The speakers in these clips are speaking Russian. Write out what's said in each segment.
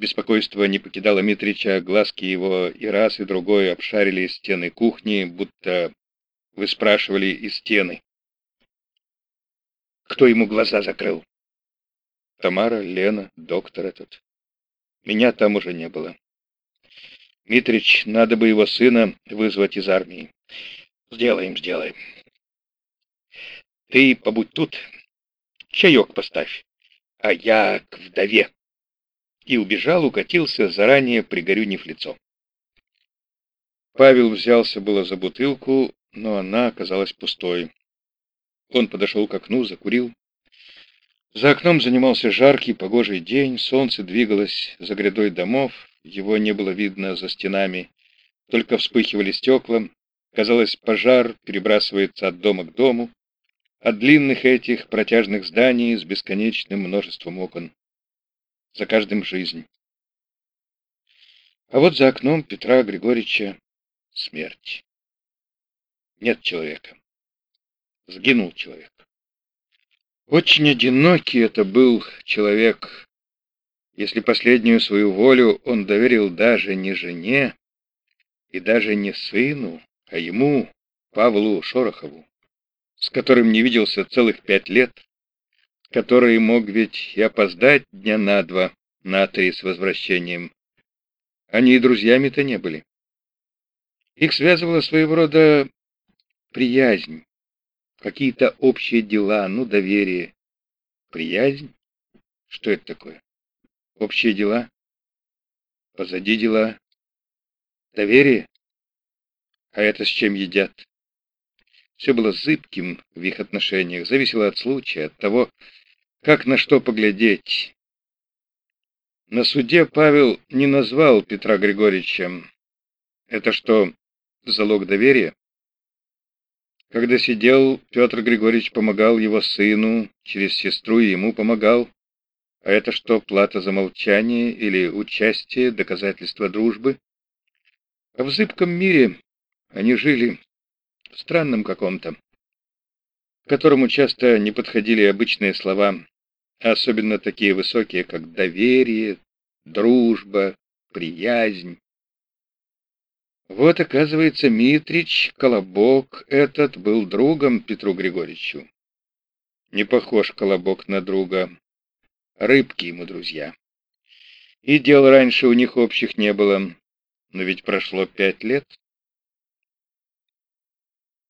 Беспокойство не покидало Митрича, глазки его и раз, и другой обшарили стены кухни, будто вы спрашивали из стены. Кто ему глаза закрыл? Тамара, Лена, доктор этот. Меня там уже не было. Митрич, надо бы его сына вызвать из армии. Сделаем, сделаем. Ты побудь тут, чаек поставь, а я к вдове. И убежал, укатился, заранее пригорюнив лицо. Павел взялся было за бутылку, но она оказалась пустой. Он подошел к окну, закурил. За окном занимался жаркий погожий день, солнце двигалось за грядой домов, его не было видно за стенами, только вспыхивали стекла. Казалось, пожар перебрасывается от дома к дому, от длинных этих протяжных зданий с бесконечным множеством окон. За каждым жизнь. А вот за окном Петра Григорьевича смерть. Нет человека. Сгинул человек. Очень одинокий это был человек, если последнюю свою волю он доверил даже не жене и даже не сыну, а ему, Павлу Шорохову, с которым не виделся целых пять лет, который мог ведь и опоздать дня на два, на три с возвращением. Они и друзьями-то не были. Их связывала своего рода приязнь, какие-то общие дела, ну, доверие. Приязнь? Что это такое? Общие дела? Позади дела? Доверие? А это с чем едят? Все было зыбким в их отношениях, зависело от случая, от того, как на что поглядеть. На суде Павел не назвал Петра Григорьевича. Это что, залог доверия? Когда сидел, Петр Григорьевич помогал его сыну, через сестру и ему помогал. А это что, плата за молчание или участие, доказательство дружбы? А в зыбком мире они жили, странном каком-то, к которому часто не подходили обычные слова, особенно такие высокие, как доверие, дружба, приязнь. Вот, оказывается, Митрич, Колобок этот, был другом Петру Григорьевичу. Не похож Колобок на друга, Рыбки ему друзья. И дел раньше у них общих не было, но ведь прошло пять лет.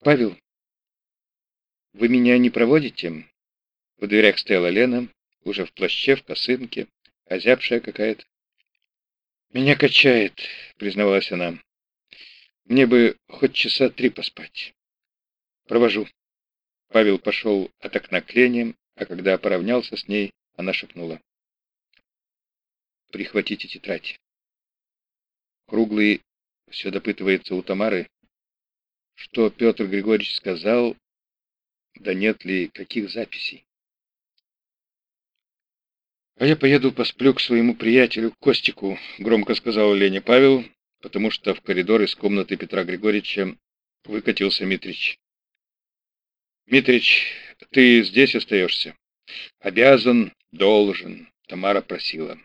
Павел, вы меня не проводите? В дверях стояла Лена, уже в плаще, в косынке, озябшая какая-то. Меня качает, признавалась она. Мне бы хоть часа три поспать. Провожу. Павел пошел от окна к Лене, а когда поравнялся с ней, она шепнула. «Прихватите тетрадь». Круглый все допытывается у Тамары, что Петр Григорьевич сказал, да нет ли каких записей. «А я поеду посплю к своему приятелю Костику», — громко сказал Лене Павел, потому что в коридор из комнаты Петра Григорьевича выкатился Митрич. «Митрич, ты здесь остаешься?» «Обязан, должен», — Тамара просила.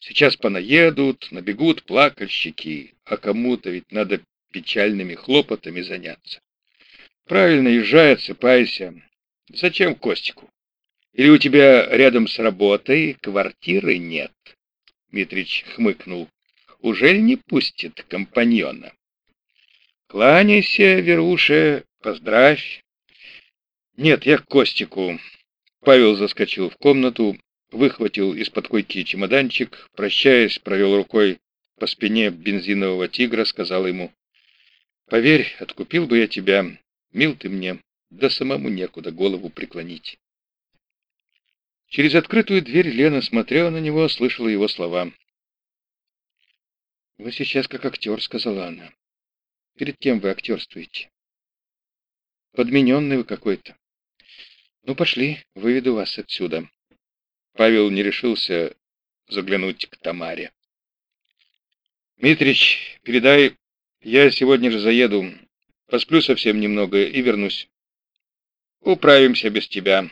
«Сейчас понаедут, набегут плакальщики, а кому-то ведь надо печальными хлопотами заняться. Правильно, езжай, отсыпайся. Зачем Костику? Или у тебя рядом с работой квартиры нет?» Митрич хмыкнул. «Ужель не пустит компаньона?» «Кланяйся, Веруша, поздравь». «Нет, я к Костику. Павел заскочил в комнату, выхватил из-под койки чемоданчик, прощаясь, провел рукой по спине бензинового тигра, сказал ему, «Поверь, откупил бы я тебя, мил ты мне, да самому некуда голову преклонить». Через открытую дверь Лена смотрела на него, слышала его слова. «Вы сейчас как актер», — сказала она. «Перед кем вы актерствуете?» «Подмененный вы какой-то». «Ну, пошли, выведу вас отсюда». Павел не решился заглянуть к Тамаре. «Митрич, передай, я сегодня же заеду, посплю совсем немного и вернусь. Управимся без тебя».